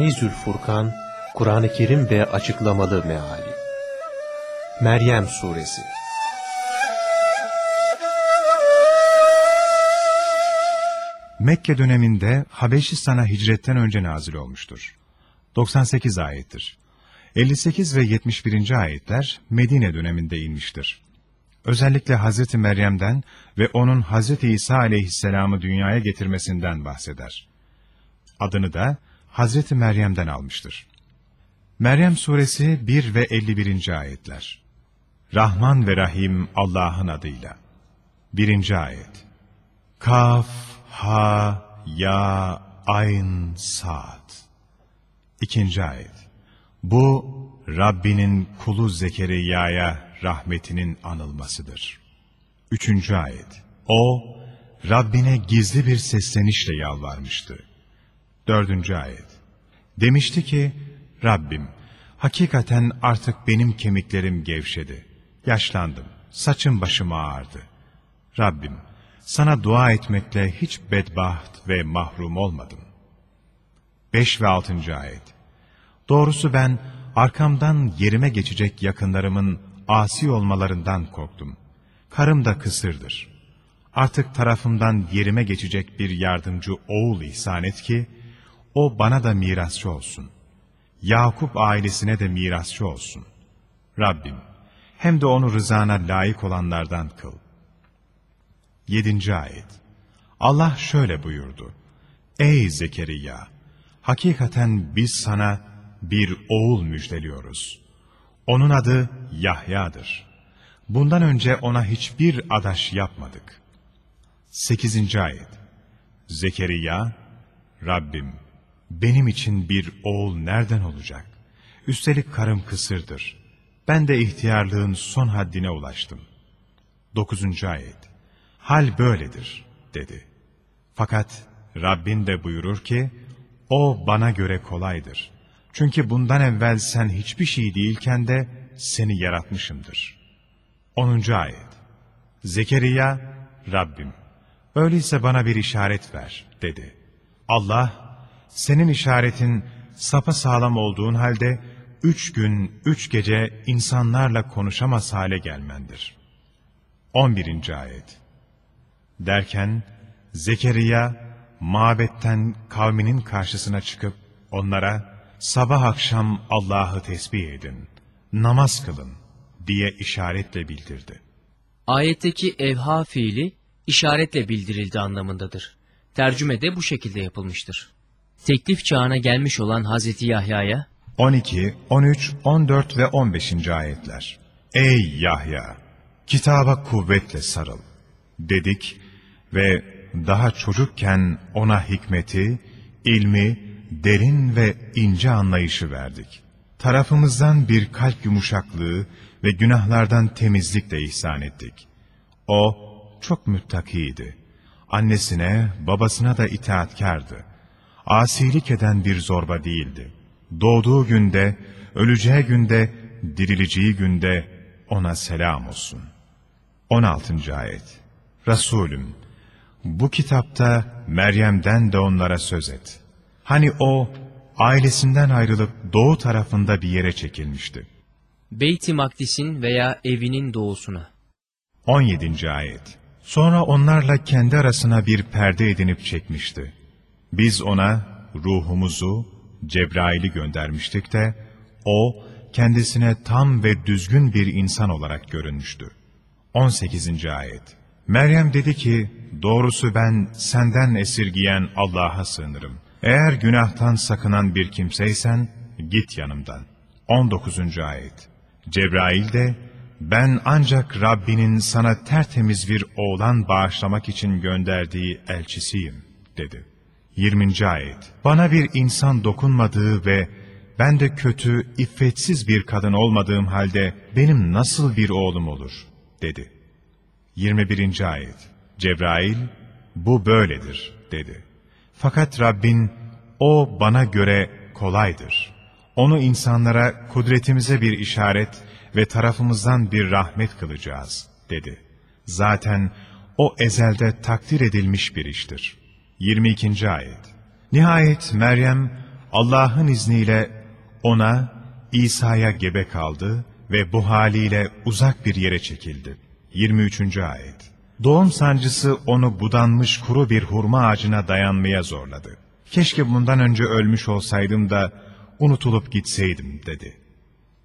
Feyzül Furkan, Kur'an-ı Kerim ve Açıklamalı Meali Meryem Suresi Mekke döneminde Habeşistan'a hicretten önce nazil olmuştur. 98 ayettir. 58 ve 71. ayetler Medine döneminde inmiştir. Özellikle Hazreti Meryem'den ve onun Hazreti İsa aleyhisselamı dünyaya getirmesinden bahseder. Adını da Hazreti Meryem'den almıştır. Meryem suresi 1 ve 51. ayetler. Rahman ve Rahim Allah'ın adıyla. 1. ayet. Kaf, Ha, Ya, Ayn, Sad. 2. ayet. Bu Rabbinin kulu Zekeriya'ya rahmetinin anılmasıdır. 3. ayet. O Rabbine gizli bir seslenişle yalvarmıştı. 4. ayet. Demişti ki, Rabbim, hakikaten artık benim kemiklerim gevşedi. Yaşlandım, saçım başım ağardı. Rabbim, sana dua etmekle hiç bedbaht ve mahrum olmadım. 5 ve 6. ayet. Doğrusu ben arkamdan yerime geçecek yakınlarımın asi olmalarından korktum. Karım da kısırdır. Artık tarafımdan yerime geçecek bir yardımcı oğul ihsan et ki, o bana da mirasçı olsun. Yakup ailesine de mirasçı olsun. Rabbim, hem de onu rızana layık olanlardan kıl. 7. ayet. Allah şöyle buyurdu. Ey Zekeriya! Hakikaten biz sana bir oğul müjdeliyoruz. Onun adı Yahya'dır. Bundan önce ona hiçbir adaş yapmadık. 8. ayet. Zekeriya, Rabbim, benim için bir oğul nereden olacak? Üstelik karım kısırdır. Ben de ihtiyarlığın son haddine ulaştım. 9. ayet. Hal böyledir, dedi. Fakat Rabbin de buyurur ki, o bana göre kolaydır. Çünkü bundan evvel sen hiçbir şey değilken de seni yaratmışımdır. 10. ayet. Zekeriya, Rabbim, öyleyse bana bir işaret ver, dedi. Allah, senin işaretin sapa sağlam olduğun halde, üç gün, üç gece insanlarla konuşamaz hale gelmendir. 11. ayet. Derken, Zekeriya, mabetten kavminin karşısına çıkıp, onlara, sabah akşam Allah'ı tesbih edin, namaz kılın diye işaretle bildirdi. Ayetteki evha fiili işaretle bildirildi anlamındadır. Tercüme de bu şekilde yapılmıştır. Teklif çağına gelmiş olan Hazreti Yahya'ya 12, 13, 14 ve 15. ayetler. Ey Yahya! Kitaba kuvvetle sarıl, dedik ve daha çocukken ona hikmeti, ilmi, derin ve ince anlayışı verdik. Tarafımızdan bir kalp yumuşaklığı ve günahlardan temizlik de ihsan ettik. O çok müttakiydi. Annesine, babasına da itaatkardı. Asilik eden bir zorba değildi. Doğduğu günde, öleceği günde, dirileceği günde ona selam olsun. 16. Ayet Resulüm, bu kitapta Meryem'den de onlara söz et. Hani o, ailesinden ayrılıp doğu tarafında bir yere çekilmişti. Beyt-i Makdis'in veya evinin doğusuna. 17. Ayet Sonra onlarla kendi arasına bir perde edinip çekmişti. Biz ona ruhumuzu, Cebrail'i göndermiştik de, o kendisine tam ve düzgün bir insan olarak görünmüştü. 18. Ayet Meryem dedi ki, doğrusu ben senden esirgiyen Allah'a sığınırım. Eğer günahtan sakınan bir kimseysen, git yanımdan. 19. Ayet Cebrail de, ben ancak Rabbinin sana tertemiz bir oğlan bağışlamak için gönderdiği elçisiyim, dedi. 20. Ayet Bana bir insan dokunmadığı ve ben de kötü, iffetsiz bir kadın olmadığım halde benim nasıl bir oğlum olur, dedi. 21. Ayet Cebrail, bu böyledir, dedi. Fakat Rabbin, o bana göre kolaydır. Onu insanlara kudretimize bir işaret ve tarafımızdan bir rahmet kılacağız, dedi. Zaten o ezelde takdir edilmiş bir iştir. 22. Ayet Nihayet Meryem, Allah'ın izniyle ona İsa'ya gebe kaldı ve bu haliyle uzak bir yere çekildi. 23. Ayet Doğum sancısı onu budanmış kuru bir hurma ağacına dayanmaya zorladı. Keşke bundan önce ölmüş olsaydım da unutulup gitseydim dedi.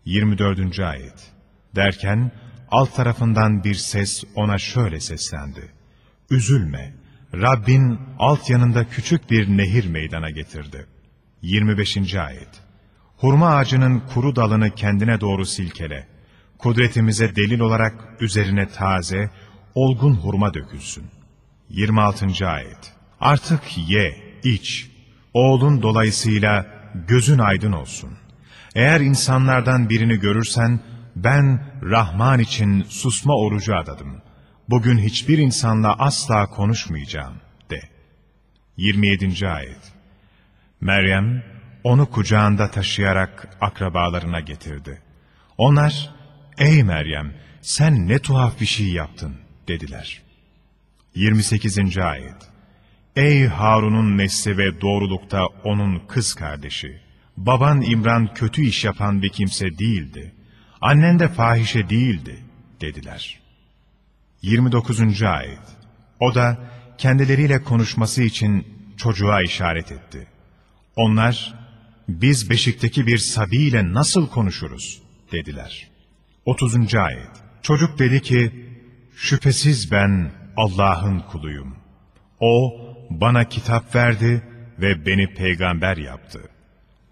24. Ayet Derken alt tarafından bir ses ona şöyle seslendi. Üzülme, Rabbin alt yanında küçük bir nehir meydana getirdi. 25. Ayet Hurma ağacının kuru dalını kendine doğru silkele. Kudretimize delil olarak üzerine taze, olgun hurma dökülsün. 26. Ayet Artık ye, iç. Oğlun dolayısıyla gözün aydın olsun. Eğer insanlardan birini görürsen, ben Rahman için susma orucu adadım. Bugün hiçbir insanla asla konuşmayacağım de. 27. Ayet Meryem, onu kucağında taşıyarak akrabalarına getirdi. Onlar, ''Ey Meryem, sen ne tuhaf bir şey yaptın.'' dediler. 28. Ayet Ey Harun'un nesli ve doğrulukta onun kız kardeşi! Baban İmran kötü iş yapan bir kimse değildi. Annen de fahişe değildi, dediler. 29. Ayet O da kendileriyle konuşması için çocuğa işaret etti. Onlar, biz beşikteki bir sabiyle nasıl konuşuruz, dediler. 30. Ayet Çocuk dedi ki, şüphesiz ben Allah'ın kuluyum. O, bana kitap verdi ve beni peygamber yaptı.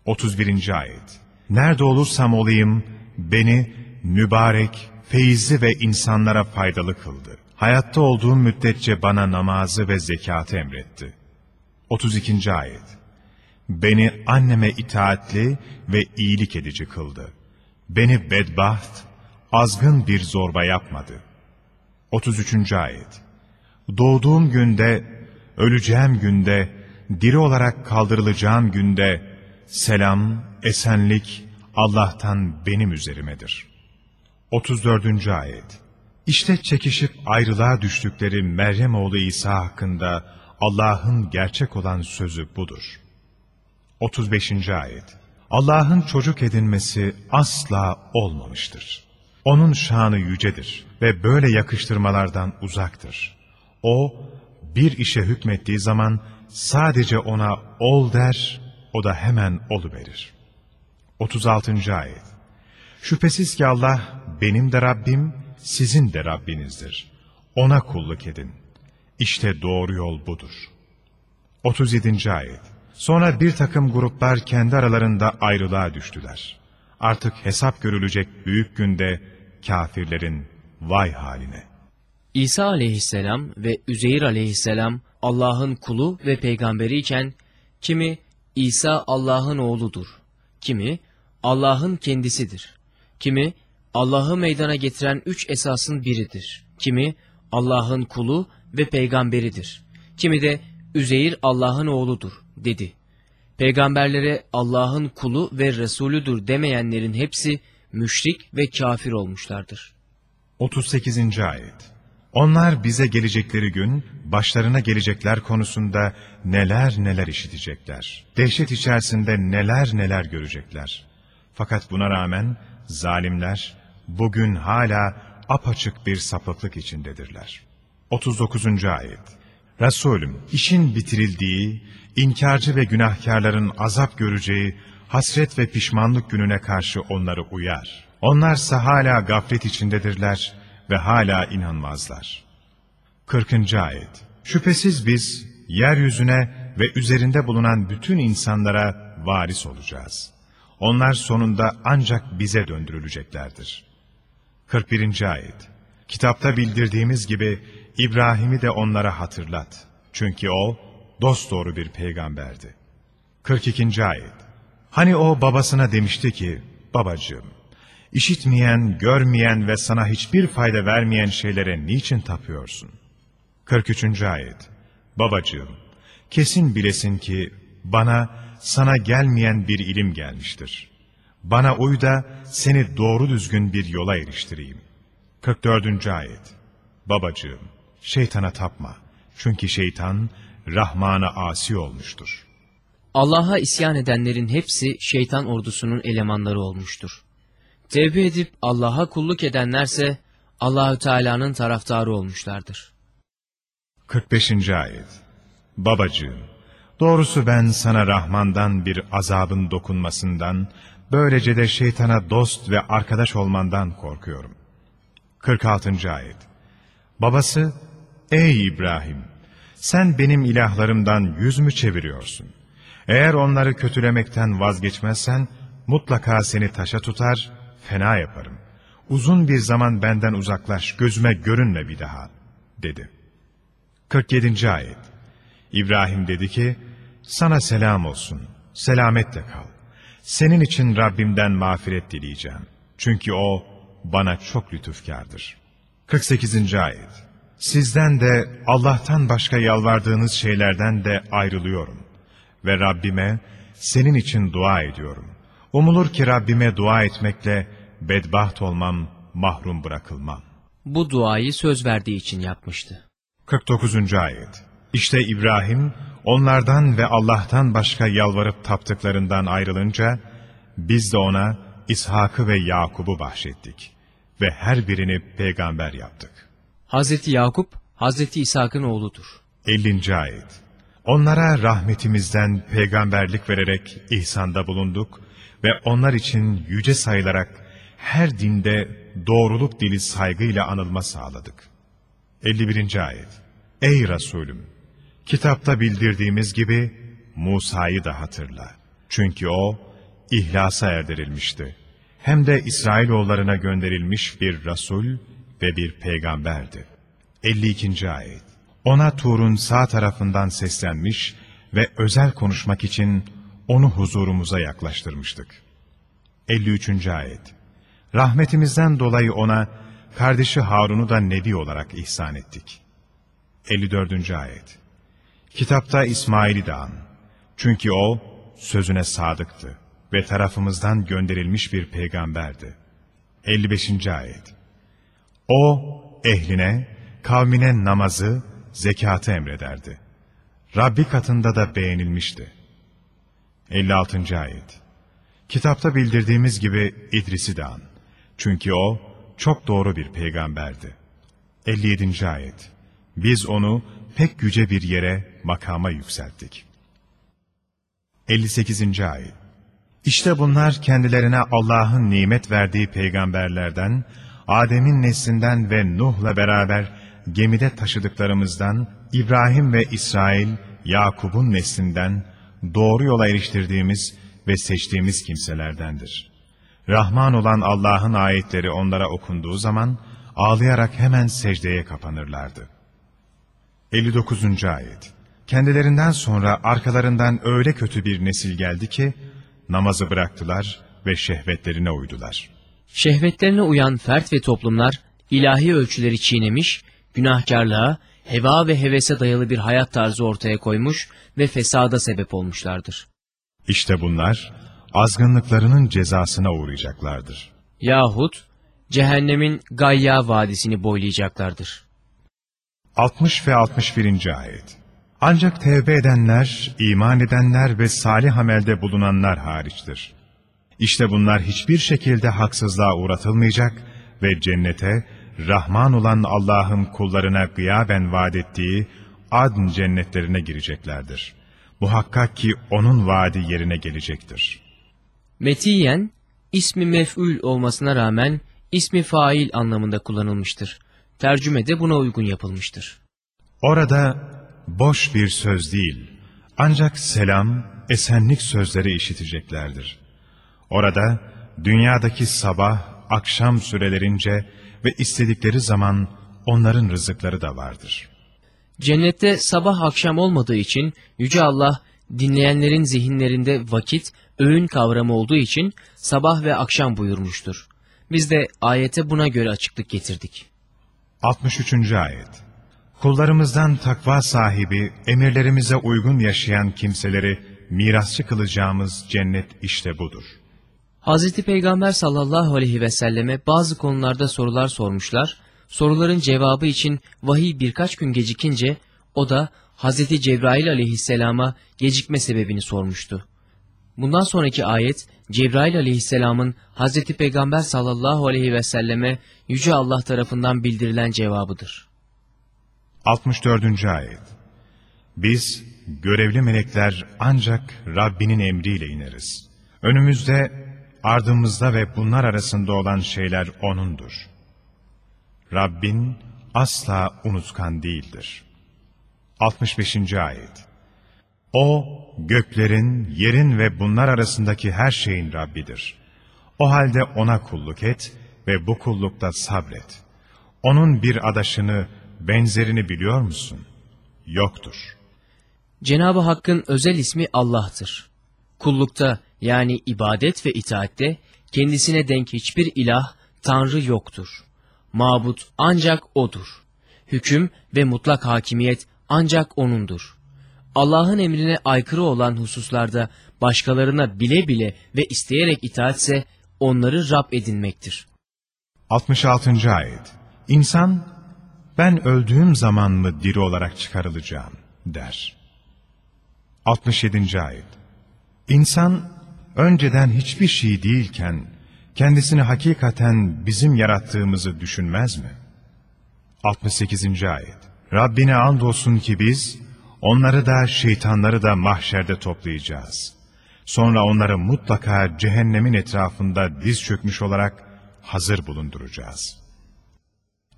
31. Ayet Nerede olursam olayım, beni mübarek, feyizli ve insanlara faydalı kıldı. Hayatta olduğum müddetçe bana namazı ve zekatı emretti. 32. Ayet Beni anneme itaatli ve iyilik edici kıldı. Beni bedbaht, azgın bir zorba yapmadı. 33. Ayet Doğduğum günde, öleceğim günde, diri olarak kaldırılacağım günde, selam, esenlik Allah'tan benim üzerimedir. 34. Ayet İşte çekişip ayrılığa düştükleri Meryem oğlu İsa hakkında Allah'ın gerçek olan sözü budur. 35. Ayet Allah'ın çocuk edinmesi asla olmamıştır. Onun şanı yücedir ve böyle yakıştırmalardan uzaktır. O, bir işe hükmettiği zaman sadece ona ol der, o da hemen oluverir. 36. Ayet Şüphesiz ki Allah benim de Rabbim, sizin de Rabbinizdir. Ona kulluk edin. İşte doğru yol budur. 37. Ayet Sonra bir takım gruplar kendi aralarında ayrılığa düştüler. Artık hesap görülecek büyük günde kafirlerin vay haline. İsa aleyhisselam ve Üzeyir aleyhisselam Allah'ın kulu ve peygamberi iken kimi İsa Allah'ın oğludur, kimi Allah'ın kendisidir, kimi Allah'ı meydana getiren üç esasın biridir, kimi Allah'ın kulu ve peygamberidir, kimi de Üzeyir Allah'ın oğludur dedi. Peygamberlere Allah'ın kulu ve Resulüdür demeyenlerin hepsi müşrik ve kafir olmuşlardır. 38. Ayet Onlar bize gelecekleri gün, başlarına gelecekler konusunda neler neler işitecekler. Dehşet içerisinde neler neler görecekler. Fakat buna rağmen zalimler bugün hala apaçık bir sapıklık içindedirler. 39. Ayet Resulüm, işin bitirildiği, inkarcı ve günahkarların azap göreceği hasret ve pişmanlık gününe karşı onları uyar. Onlarsa hala gaflet içindedirler ve hala inanmazlar. 40. Ayet Şüphesiz biz yeryüzüne ve üzerinde bulunan bütün insanlara varis olacağız. Onlar sonunda ancak bize döndürüleceklerdir. 41. Ayet Kitapta bildirdiğimiz gibi İbrahim'i de onlara hatırlat. Çünkü o dosdoğru bir peygamberdi. 42. Ayet Hani o babasına demişti ki, babacığım, işitmeyen, görmeyen ve sana hiçbir fayda vermeyen şeylere niçin tapıyorsun? 43. Ayet Babacığım, kesin bilesin ki bana, sana gelmeyen bir ilim gelmiştir. Bana uy da seni doğru düzgün bir yola eriştireyim. 44. Ayet Babacığım, şeytana tapma. Çünkü şeytan, Rahman'a asi olmuştur. Allah'a isyan edenlerin hepsi şeytan ordusunun elemanları olmuştur. Tevbe edip Allah'a kulluk edenlerse Allahü Teala'nın taraftarı olmuşlardır. 45. Ayet Babacığım, doğrusu ben sana Rahman'dan bir azabın dokunmasından, böylece de şeytana dost ve arkadaş olmandan korkuyorum. 46. Ayet Babası, ey İbrahim, sen benim ilahlarımdan yüz mü çeviriyorsun? Eğer onları kötülemekten vazgeçmezsen, mutlaka seni taşa tutar, fena yaparım. Uzun bir zaman benden uzaklaş, gözüme görünme bir daha, dedi. 47. Ayet İbrahim dedi ki, sana selam olsun, selametle kal. Senin için Rabbimden mağfiret dileyeceğim. Çünkü O bana çok lütufkardır. 48. Ayet Sizden de Allah'tan başka yalvardığınız şeylerden de ayrılıyorum. Ve Rabbime senin için dua ediyorum. Umulur ki Rabbime dua etmekle bedbaht olmam, mahrum bırakılmam. Bu duayı söz verdiği için yapmıştı. 49. Ayet İşte İbrahim, onlardan ve Allah'tan başka yalvarıp taptıklarından ayrılınca, biz de ona İshak'ı ve Yakub'u bahşettik ve her birini peygamber yaptık. Hazreti Yakup, Hazreti İshak'ın oğludur. 50. Ayet Onlara rahmetimizden peygamberlik vererek ihsanda bulunduk ve onlar için yüce sayılarak her dinde doğruluk dili saygıyla anılma sağladık. 51. Ayet Ey Resulüm! Kitapta bildirdiğimiz gibi Musa'yı da hatırla. Çünkü o ihlasa erdirilmişti. Hem de İsrailoğullarına gönderilmiş bir Resul ve bir peygamberdi. 52. Ayet Ona Tur'un sağ tarafından seslenmiş ve özel konuşmak için onu huzurumuza yaklaştırmıştık. 53. Ayet Rahmetimizden dolayı ona kardeşi Harun'u da nebi olarak ihsan ettik. 54. Ayet Kitapta İsmail'i de an. Çünkü o sözüne sadıktı ve tarafımızdan gönderilmiş bir peygamberdi. 55. Ayet O ehline, kavmine namazı, zekatı emrederdi. Rabbi katında da beğenilmişti. 56. Ayet Kitapta bildirdiğimiz gibi İdris'i de an. Çünkü o çok doğru bir peygamberdi. 57. Ayet Biz onu pek yüce bir yere, makama yükselttik. 58. Ayet İşte bunlar kendilerine Allah'ın nimet verdiği peygamberlerden, Adem'in neslinden ve Nuh'la beraber gemide taşıdıklarımızdan, İbrahim ve İsrail, Yakub'un neslinden, doğru yola eriştirdiğimiz ve seçtiğimiz kimselerdendir. Rahman olan Allah'ın ayetleri onlara okunduğu zaman, ağlayarak hemen secdeye kapanırlardı. 59. Ayet Kendilerinden sonra arkalarından öyle kötü bir nesil geldi ki, namazı bıraktılar ve şehvetlerine uydular. Şehvetlerine uyan fert ve toplumlar ilahi ölçüleri çiğnemiş, günahkarlığa, heva ve hevese dayalı bir hayat tarzı ortaya koymuş ve fesada sebep olmuşlardır. İşte bunlar, azgınlıklarının cezasına uğrayacaklardır. Yahut cehennemin Gayya vadisini boylayacaklardır. 60 ve 61. Ayet Ancak tevbe edenler, iman edenler ve salih amelde bulunanlar hariçtir. İşte bunlar hiçbir şekilde haksızlığa uğratılmayacak ve cennete, Rahman olan Allah'ın kullarına gıyaben vaat ettiği adn cennetlerine gireceklerdir. Muhakkak ki onun vaadi yerine gelecektir. Metiyen, ismi mef'ül olmasına rağmen ismi fail anlamında kullanılmıştır. Tercüme de buna uygun yapılmıştır. Orada boş bir söz değil, ancak selam, esenlik sözleri işiteceklerdir. Orada dünyadaki sabah, akşam sürelerince ve istedikleri zaman onların rızıkları da vardır. Cennette sabah akşam olmadığı için Yüce Allah dinleyenlerin zihinlerinde vakit, öğün kavramı olduğu için sabah ve akşam buyurmuştur. Biz de ayete buna göre açıklık getirdik. 63. Ayet Kullarımızdan takva sahibi, emirlerimize uygun yaşayan kimseleri mirasçı kılacağımız cennet işte budur. Hazreti Peygamber sallallahu aleyhi ve selleme bazı konularda sorular sormuşlar. Soruların cevabı için vahiy birkaç gün gecikince o da Hazreti Cebrail aleyhisselama gecikme sebebini sormuştu. Bundan sonraki ayet Cebrail aleyhisselamın Hazreti Peygamber sallallahu aleyhi ve selleme Yüce Allah tarafından bildirilen cevabıdır. 64. Ayet Biz görevli melekler ancak Rabbinin emriyle ineriz. Önümüzde, ardımızda ve bunlar arasında olan şeyler O'nundur. Rabbin asla unutkan değildir. 65. Ayet O, göklerin, yerin ve bunlar arasındaki her şeyin Rabbidir. O halde O'na kulluk et ve bu kullukta sabret. O'nun bir adaşını, benzerini biliyor musun? Yoktur. Cenab-ı Hakk'ın özel ismi Allah'tır. Kullukta yani ibadet ve itaatte kendisine denk hiçbir ilah, tanrı yoktur. Mabut ancak O'dur. Hüküm ve mutlak hakimiyet ancak O'nundur. Allah'ın emrine aykırı olan hususlarda başkalarına bile bile ve isteyerek itaatse onları Rab edinmektir. 66. Ayet İnsan, ben öldüğüm zaman mı diri olarak çıkarılacağım der. 67. Ayet İnsan, önceden hiçbir şey değilken, kendisini hakikaten bizim yarattığımızı düşünmez mi? 68. Ayet Rabbine andolsun ki biz, onları da şeytanları da mahşerde toplayacağız. Sonra onları mutlaka cehennemin etrafında diz çökmüş olarak hazır bulunduracağız.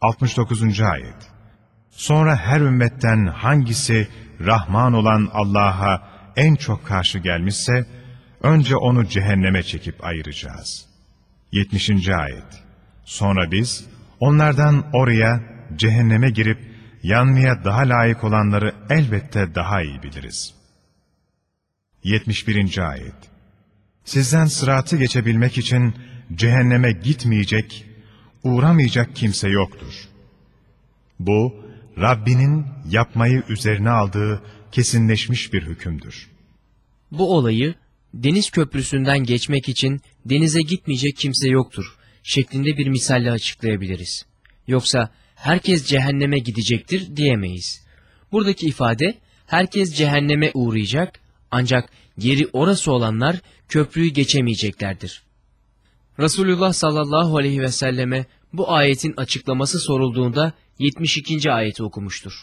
69. Ayet Sonra her ümmetten hangisi Rahman olan Allah'a en çok karşı gelmişse, önce onu cehenneme çekip ayıracağız. 70. Ayet Sonra biz, onlardan oraya, cehenneme girip, yanmaya daha layık olanları elbette daha iyi biliriz. 71. Ayet Sizden sıratı geçebilmek için cehenneme gitmeyecek, uğramayacak kimse yoktur. Bu, Rabbinin yapmayı üzerine aldığı kesinleşmiş bir hükümdür. Bu olayı deniz köprüsünden geçmek için denize gitmeyecek kimse yoktur şeklinde bir misalle açıklayabiliriz. Yoksa herkes cehenneme gidecektir diyemeyiz. Buradaki ifade herkes cehenneme uğrayacak ancak geri orası olanlar köprüyü geçemeyeceklerdir. Resulullah sallallahu aleyhi ve selleme bu ayetin açıklaması sorulduğunda 72. ayeti okumuştur.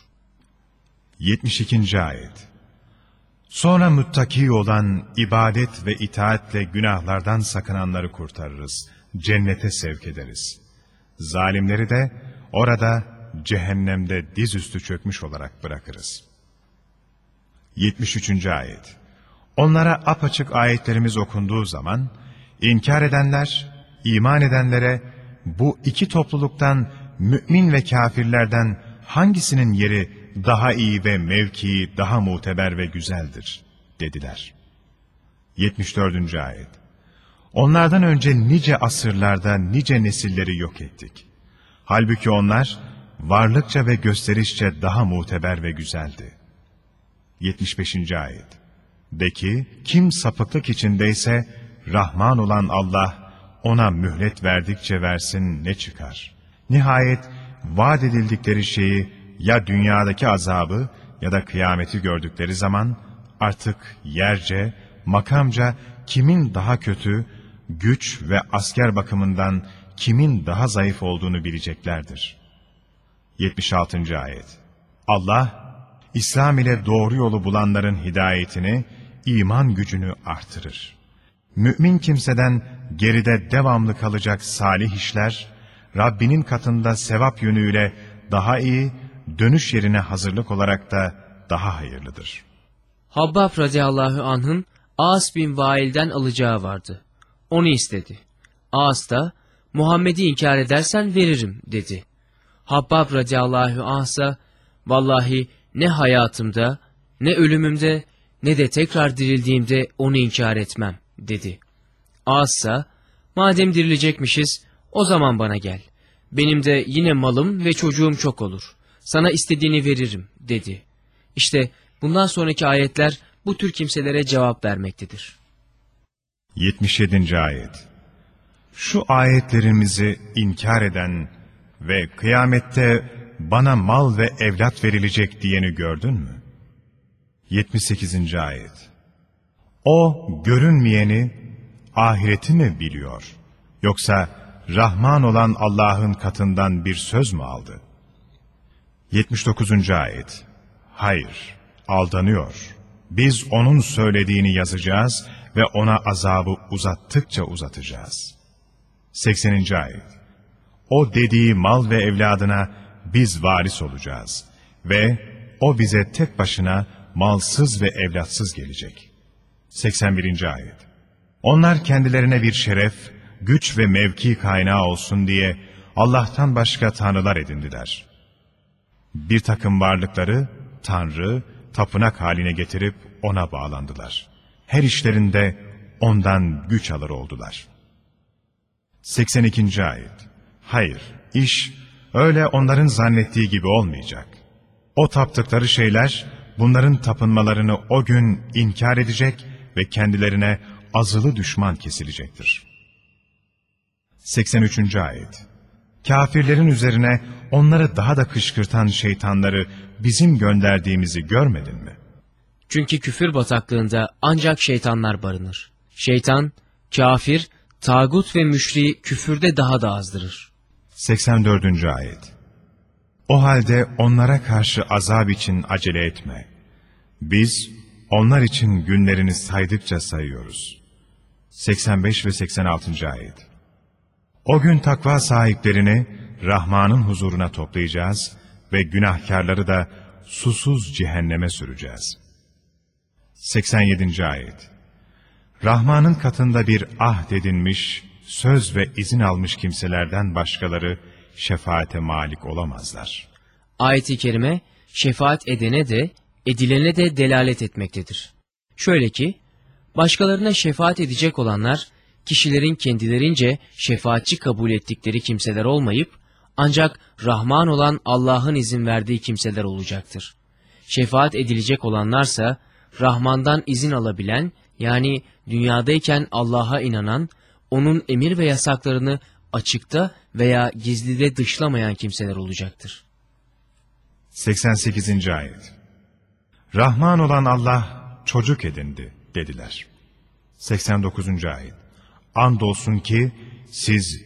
72. Ayet Sonra müttaki olan ibadet ve itaatle günahlardan sakınanları kurtarırız, cennete sevk ederiz. Zalimleri de orada cehennemde dizüstü çökmüş olarak bırakırız. 73. Ayet Onlara apaçık ayetlerimiz okunduğu zaman, inkar edenler, iman edenlere bu iki topluluktan mümin ve kafirlerden hangisinin yeri daha iyi ve mevkii daha muteber ve güzeldir dediler. 74. Ayet Onlardan önce nice asırlarda nice nesilleri yok ettik. Halbuki onlar varlıkça ve gösterişçe daha muteber ve güzeldi. 75. Ayet De ki, kim sapıklık içindeyse, Rahman olan Allah, ona mühlet verdikçe versin ne çıkar? Nihayet, vaat edildikleri şeyi, ya dünyadaki azabı ya da kıyameti gördükleri zaman, artık yerce, makamca kimin daha kötü, güç ve asker bakımından kimin daha zayıf olduğunu bileceklerdir. 76. Ayet Allah, İslam ile doğru yolu bulanların hidayetini, iman gücünü artırır. Mümin kimseden geride devamlı kalacak salih işler, Rabbinin katında sevap yönüyle daha iyi, dönüş yerine hazırlık olarak da daha hayırlıdır. Habbab radıyallahu anh'ın As bin Vail'den alacağı vardı. Onu istedi. As da Muhammed'i inkar edersen veririm dedi. Habbab radıyallahu anh ise vallahi ne hayatımda ne ölümümde ne de tekrar dirildiğimde onu inkar etmem dedi. İse madem dirilecekmişiz o zaman bana gel. Benim de yine malım ve çocuğum çok olur. Sana istediğini veririm dedi. İşte bundan sonraki ayetler bu tür kimselere cevap vermektedir. 77. Ayet Şu ayetlerimizi inkar eden ve kıyamette bana mal ve evlat verilecek diyeni gördün mü? 78. Ayet O görünmeyeni, ahireti mi biliyor? Yoksa Rahman olan Allah'ın katından bir söz mü aldı? 79. Ayet Hayır, aldanıyor. Biz onun söylediğini yazacağız ve ona azabı uzattıkça uzatacağız. 80. Ayet O dediği mal ve evladına biz varis olacağız ve o bize tek başına malsız ve evlatsız gelecek. 81. Ayet Onlar kendilerine bir şeref, güç ve mevki kaynağı olsun diye Allah'tan başka tanrılar edindiler. Bir takım varlıkları Tanrı, tapınak haline getirip ona bağlandılar. Her işlerinde ondan güç alır oldular. 82. Ayet Hayır, iş öyle onların zannettiği gibi olmayacak. O taptıkları şeyler, bunların tapınmalarını o gün inkar edecek ve kendilerine azılı düşman kesilecektir. 83. Ayet Kafirlerin üzerine onları daha da kışkırtan şeytanları bizim gönderdiğimizi görmedin mi? Çünkü küfür bataklığında ancak şeytanlar barınır. Şeytan, kafir, tağut ve müşriği küfürde daha da azdırır. 84. Ayet O halde onlara karşı azap için acele etme. Biz onlar için günlerini saydıkça sayıyoruz. 85 ve 86. Ayet O gün takva sahiplerini Rahman'ın huzuruna toplayacağız ve günahkarları da susuz cehenneme süreceğiz. 87. Ayet Rahman'ın katında bir ahd edinmiş, söz ve izin almış kimselerden başkaları şefaate malik olamazlar. Ayet-i kerime şefaat edene de edilene de delalet etmektedir. Şöyle ki, başkalarına şefaat edecek olanlar, kişilerin kendilerince şefaatçi kabul ettikleri kimseler olmayıp, ancak Rahman olan Allah'ın izin verdiği kimseler olacaktır. Şefaat edilecek olanlarsa, Rahman'dan izin alabilen, yani dünyadayken Allah'a inanan, onun emir ve yasaklarını açıkta veya gizlide dışlamayan kimseler olacaktır. 88. Ayet Rahman olan Allah çocuk edindi dediler. 89. Ayet Andolsun ki siz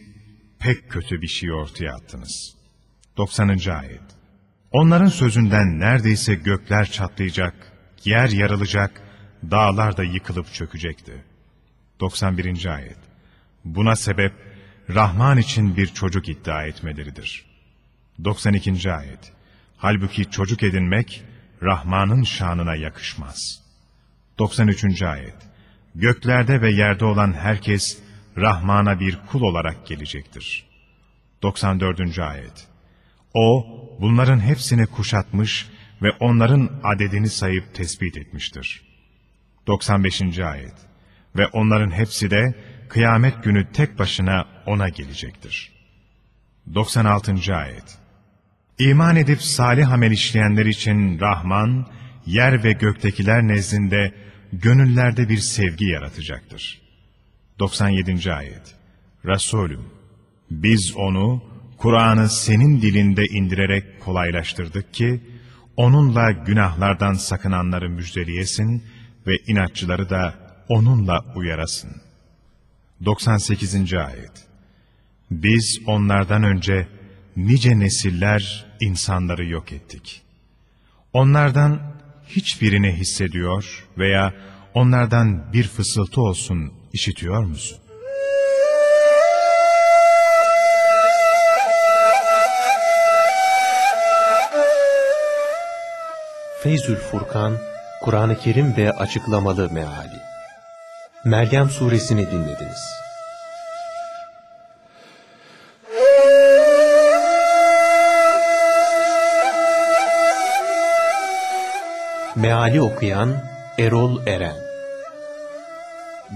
pek kötü bir şey ortaya attınız. 90. Ayet Onların sözünden neredeyse gökler çatlayacak, yer yarılacak, dağlar da yıkılıp çökecekti. 91. Ayet Buna sebep Rahman için bir çocuk iddia etmeleridir. 92. Ayet Halbuki çocuk edinmek Rahman'ın şanına yakışmaz. 93. Ayet Göklerde ve yerde olan herkes Rahman'a bir kul olarak gelecektir. 94. Ayet O bunların hepsini kuşatmış ve onların adedini sayıp tespit etmiştir. 95. Ayet Ve onların hepsi de kıyamet günü tek başına ona gelecektir. 96. Ayet İman edip salih amel işleyenler için Rahman, yer ve göktekiler nezdinde gönüllerde bir sevgi yaratacaktır. 97. Ayet Resulüm, biz onu, Kur'an'ı senin dilinde indirerek kolaylaştırdık ki, onunla günahlardan sakınanları müjdeleyesin ve inatçıları da onunla uyarasın. 98. Ayet Biz onlardan önce nice nesiller insanları yok ettik. Onlardan hiçbirini hissediyor veya onlardan bir fısıltı olsun işitiyor musun? Feyzül Furkan, Kur'an-ı Kerim ve Açıklamalı Meali. Meryem Suresini dinlediniz. Meali okuyan Erol Eren.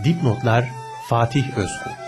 Dipnotlar Fatih Özkul